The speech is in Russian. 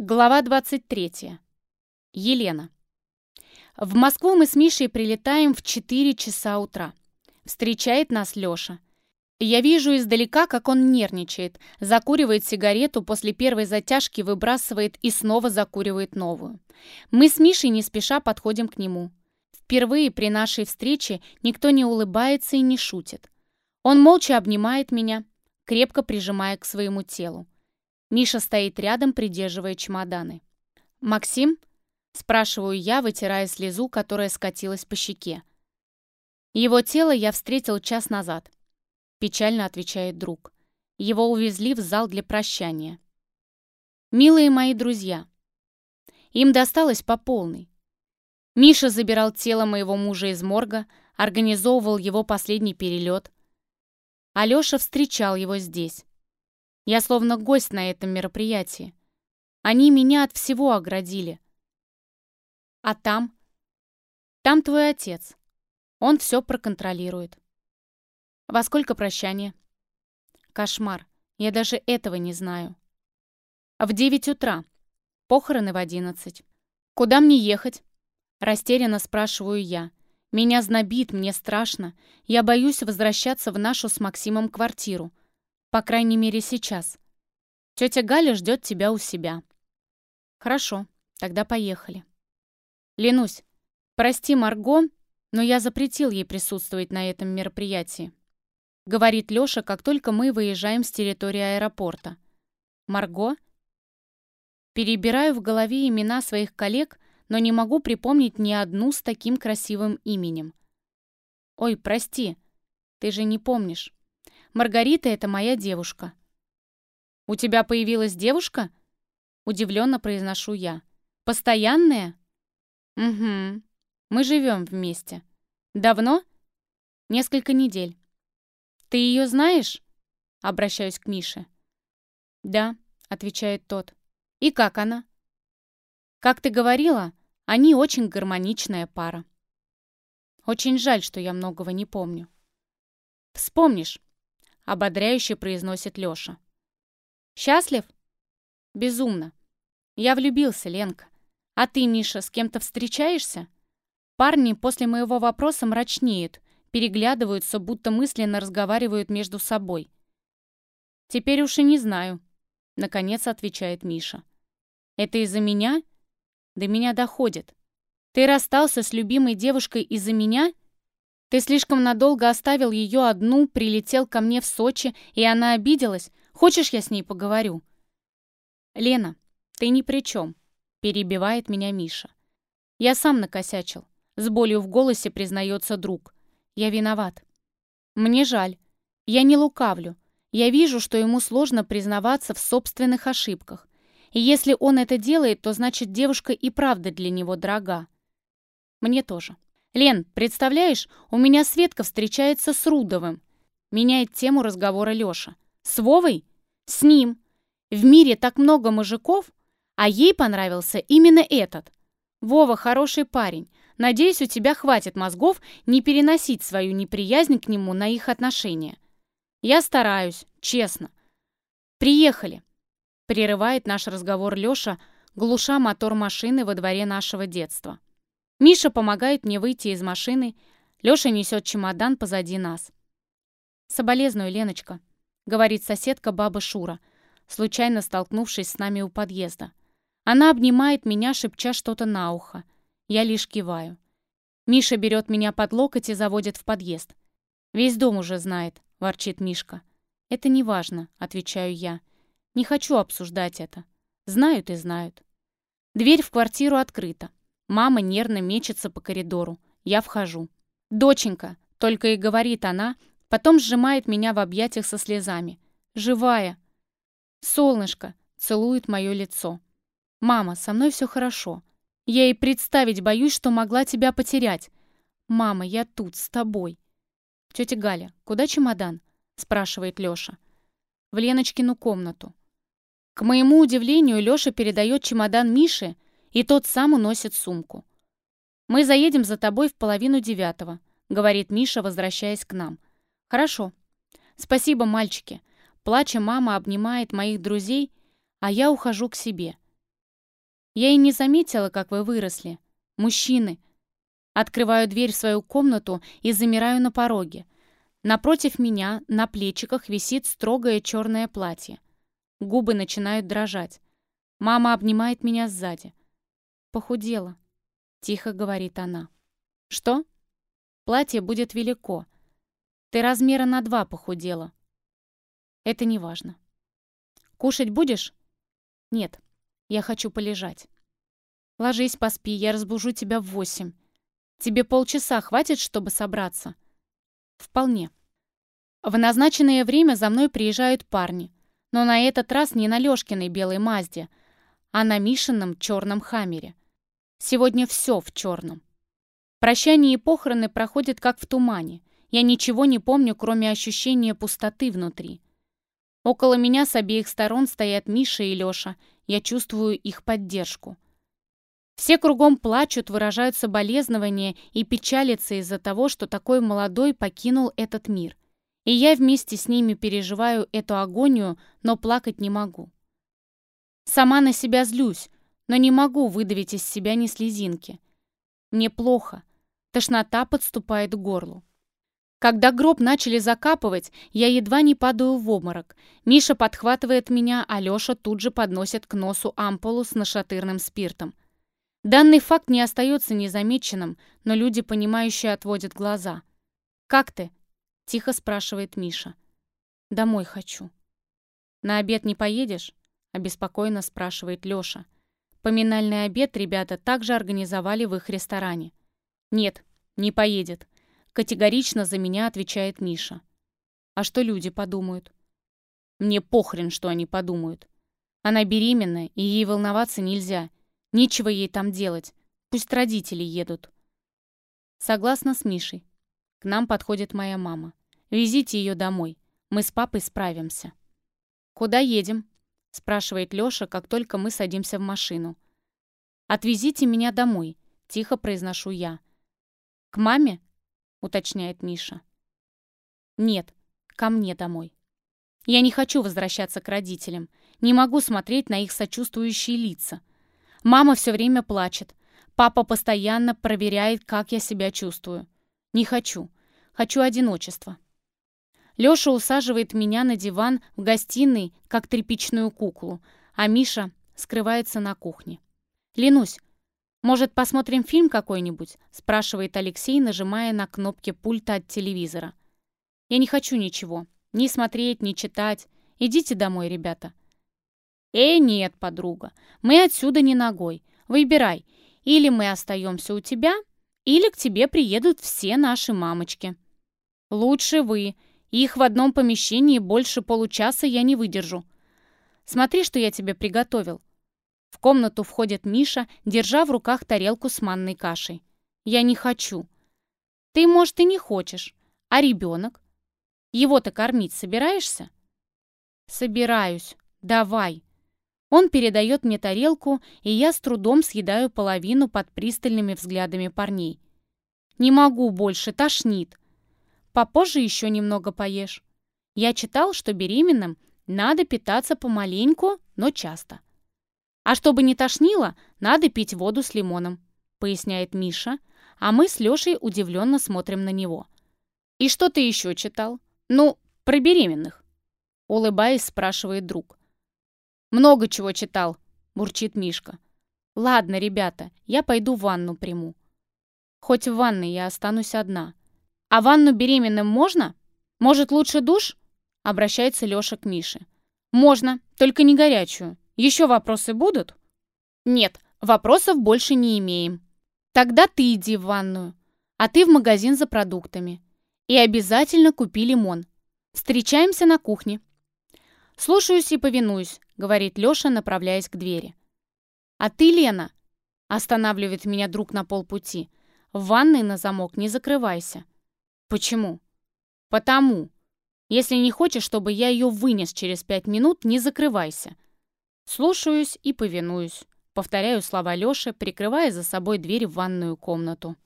Глава 23. Елена. В Москву мы с Мишей прилетаем в 4 часа утра. Встречает нас Лёша. Я вижу издалека, как он нервничает, закуривает сигарету, после первой затяжки выбрасывает и снова закуривает новую. Мы с Мишей не спеша подходим к нему. Впервые при нашей встрече никто не улыбается и не шутит. Он молча обнимает меня, крепко прижимая к своему телу. Миша стоит рядом, придерживая чемоданы. «Максим?» — спрашиваю я, вытирая слезу, которая скатилась по щеке. «Его тело я встретил час назад», — печально отвечает друг. «Его увезли в зал для прощания». «Милые мои друзья, им досталось по полной. Миша забирал тело моего мужа из морга, организовывал его последний перелет. Алеша встречал его здесь. Я словно гость на этом мероприятии. Они меня от всего оградили. А там? Там твой отец. Он все проконтролирует. Во сколько прощание? Кошмар. Я даже этого не знаю. В девять утра. Похороны в одиннадцать. Куда мне ехать? Растерянно спрашиваю я. Меня знобит, мне страшно. Я боюсь возвращаться в нашу с Максимом квартиру. По крайней мере, сейчас. Тетя Галя ждет тебя у себя. Хорошо, тогда поехали. Ленусь, прости Марго, но я запретил ей присутствовать на этом мероприятии. Говорит Лёша, как только мы выезжаем с территории аэропорта. Марго? Перебираю в голове имена своих коллег, но не могу припомнить ни одну с таким красивым именем. Ой, прости, ты же не помнишь. Маргарита — это моя девушка». «У тебя появилась девушка?» Удивленно произношу я. «Постоянная?» «Угу. Мы живем вместе. Давно?» «Несколько недель». «Ты ее знаешь?» Обращаюсь к Мише. «Да», — отвечает тот. «И как она?» «Как ты говорила, они очень гармоничная пара». Очень жаль, что я многого не помню. «Вспомнишь, ободряюще произносит Лёша. «Счастлив?» «Безумно. Я влюбился, Ленка. А ты, Миша, с кем-то встречаешься?» Парни после моего вопроса мрачнеют, переглядываются, будто мысленно разговаривают между собой. «Теперь уж и не знаю», — наконец отвечает Миша. «Это из-за меня?» «До меня доходит. Ты расстался с любимой девушкой из-за меня?» Ты слишком надолго оставил ее одну, прилетел ко мне в Сочи, и она обиделась. Хочешь, я с ней поговорю?» «Лена, ты ни при чем», — перебивает меня Миша. «Я сам накосячил. С болью в голосе признается друг. Я виноват. Мне жаль. Я не лукавлю. Я вижу, что ему сложно признаваться в собственных ошибках. И если он это делает, то значит девушка и правда для него дорога. Мне тоже. «Лен, представляешь, у меня Светка встречается с Рудовым». Меняет тему разговора Лёша. «С Вовой? С ним. В мире так много мужиков, а ей понравился именно этот. Вова хороший парень. Надеюсь, у тебя хватит мозгов не переносить свою неприязнь к нему на их отношения. Я стараюсь, честно. Приехали. Прерывает наш разговор Лёша, глуша мотор машины во дворе нашего детства. Миша помогает мне выйти из машины. Лёша несет чемодан позади нас. «Соболезную, Леночка», — говорит соседка баба Шура, случайно столкнувшись с нами у подъезда. Она обнимает меня, шепча что-то на ухо. Я лишь киваю. Миша берет меня под локоть и заводит в подъезд. «Весь дом уже знает», — ворчит Мишка. «Это не важно», — отвечаю я. «Не хочу обсуждать это. Знают и знают». Дверь в квартиру открыта. Мама нервно мечется по коридору. Я вхожу. «Доченька!» — только и говорит она, потом сжимает меня в объятиях со слезами. «Живая!» «Солнышко!» — целует мое лицо. «Мама, со мной все хорошо. Я и представить боюсь, что могла тебя потерять. Мама, я тут, с тобой». «Тетя Галя, куда чемодан?» — спрашивает Леша. «В Леночкину комнату». К моему удивлению, Леша передает чемодан Мише — и тот сам уносит сумку. «Мы заедем за тобой в половину девятого», — говорит Миша, возвращаясь к нам. «Хорошо. Спасибо, мальчики». Плача, мама обнимает моих друзей, а я ухожу к себе. Я и не заметила, как вы выросли. Мужчины. Открываю дверь в свою комнату и замираю на пороге. Напротив меня на плечиках висит строгое черное платье. Губы начинают дрожать. Мама обнимает меня сзади. «Похудела», — тихо говорит она. «Что?» «Платье будет велико. Ты размера на два похудела». «Это не важно». «Кушать будешь?» «Нет, я хочу полежать». «Ложись, поспи, я разбужу тебя в восемь. Тебе полчаса хватит, чтобы собраться?» «Вполне». В назначенное время за мной приезжают парни, но на этот раз не на Лёшкиной белой Мазде, а на Мишином черном Хаммере. Сегодня все в черном. Прощание и похороны проходят как в тумане. Я ничего не помню, кроме ощущения пустоты внутри. Около меня с обеих сторон стоят Миша и Лёша. Я чувствую их поддержку. Все кругом плачут, выражают соболезнования и печалятся из-за того, что такой молодой покинул этот мир. И я вместе с ними переживаю эту агонию, но плакать не могу. Сама на себя злюсь, но не могу выдавить из себя ни слезинки. Мне плохо. Тошнота подступает к горлу. Когда гроб начали закапывать, я едва не падаю в обморок. Миша подхватывает меня, а Леша тут же подносит к носу ампулу с нашатырным спиртом. Данный факт не остается незамеченным, но люди, понимающие, отводят глаза. «Как ты?» — тихо спрашивает Миша. «Домой хочу». «На обед не поедешь?» — обеспокоенно спрашивает Лёша. Поминальный обед ребята также организовали в их ресторане. «Нет, не поедет», — категорично за меня отвечает Миша. «А что люди подумают?» «Мне похрен, что они подумают. Она беременна, и ей волноваться нельзя. Нечего ей там делать. Пусть родители едут». Согласна с Мишей. К нам подходит моя мама. «Везите ее домой. Мы с папой справимся». «Куда едем?» — спрашивает Лёша, как только мы садимся в машину. «Отвезите меня домой», — тихо произношу я. «К маме?» — уточняет Миша. «Нет, ко мне домой. Я не хочу возвращаться к родителям. Не могу смотреть на их сочувствующие лица. Мама все время плачет. Папа постоянно проверяет, как я себя чувствую. Не хочу. Хочу одиночества». Лёша усаживает меня на диван в гостиной, как тряпичную куклу, а Миша скрывается на кухне. «Ленусь, может, посмотрим фильм какой-нибудь?» — спрашивает Алексей, нажимая на кнопки пульта от телевизора. «Я не хочу ничего. Ни смотреть, ни читать. Идите домой, ребята». «Э, нет, подруга, мы отсюда не ногой. Выбирай, или мы остаемся у тебя, или к тебе приедут все наши мамочки». «Лучше вы», их в одном помещении больше получаса я не выдержу. Смотри, что я тебе приготовил. В комнату входит Миша, держа в руках тарелку с манной кашей. Я не хочу. Ты, может, и не хочешь. А ребенок? Его-то кормить собираешься? Собираюсь. Давай. Он передает мне тарелку, и я с трудом съедаю половину под пристальными взглядами парней. Не могу больше, тошнит. Попозже еще немного поешь. Я читал, что беременным надо питаться помаленьку, но часто. А чтобы не тошнило, надо пить воду с лимоном, поясняет Миша, а мы с Лешей удивленно смотрим на него. И что ты еще читал? Ну, про беременных. Улыбаясь, спрашивает друг. Много чего читал, бурчит Мишка. Ладно, ребята, я пойду ванну приму. Хоть в ванной я останусь одна. «А ванну беременным можно? Может, лучше душ?» Обращается Лёша к Мише. «Можно, только не горячую. Еще вопросы будут?» «Нет, вопросов больше не имеем. Тогда ты иди в ванную, а ты в магазин за продуктами. И обязательно купи лимон. Встречаемся на кухне». «Слушаюсь и повинуюсь», — говорит Лёша, направляясь к двери. «А ты, Лена?» — останавливает меня друг на полпути. «В ванной на замок не закрывайся». Почему? Потому. Если не хочешь, чтобы я ее вынес через пять минут, не закрывайся. Слушаюсь и повинуюсь. Повторяю слова Лёши, прикрывая за собой дверь в ванную комнату.